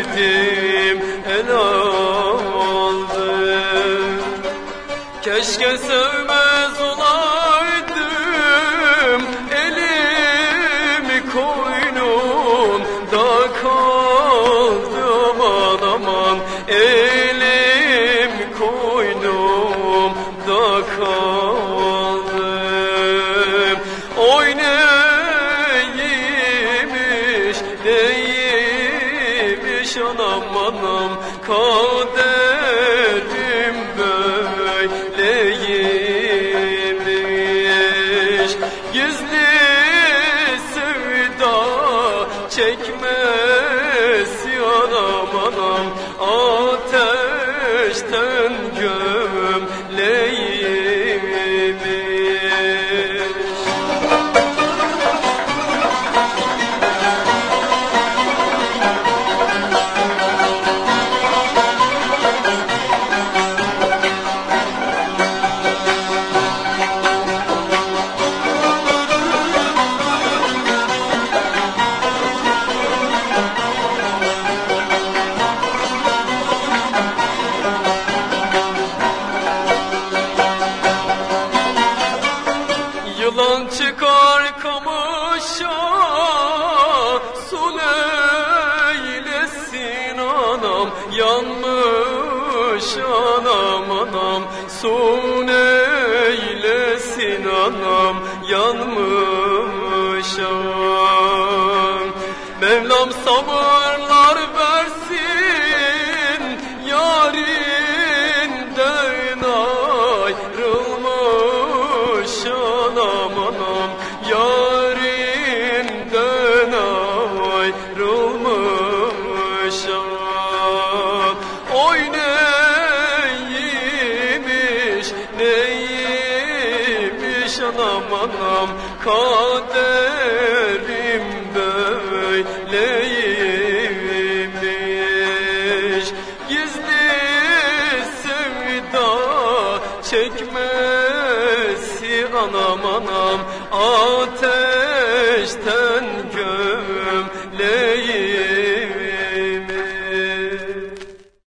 derdim el oldu Keşke sevmez olaydım elimi koynumda kaldı aman aman. Elim koynumda kaldı. Oynayan anam Kaderim böyleymiş. Gizli sevda çekmesi anam anam Ateşten gömleymiş Yanmış anam anam. Su neylesin anam Yanmış anam. Mevlam sabırlar versin Neymiş neymiş anam anam? Kaderim böyleymiş. Gizli sevda çekmesi anam anam. Ateş